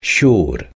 sure.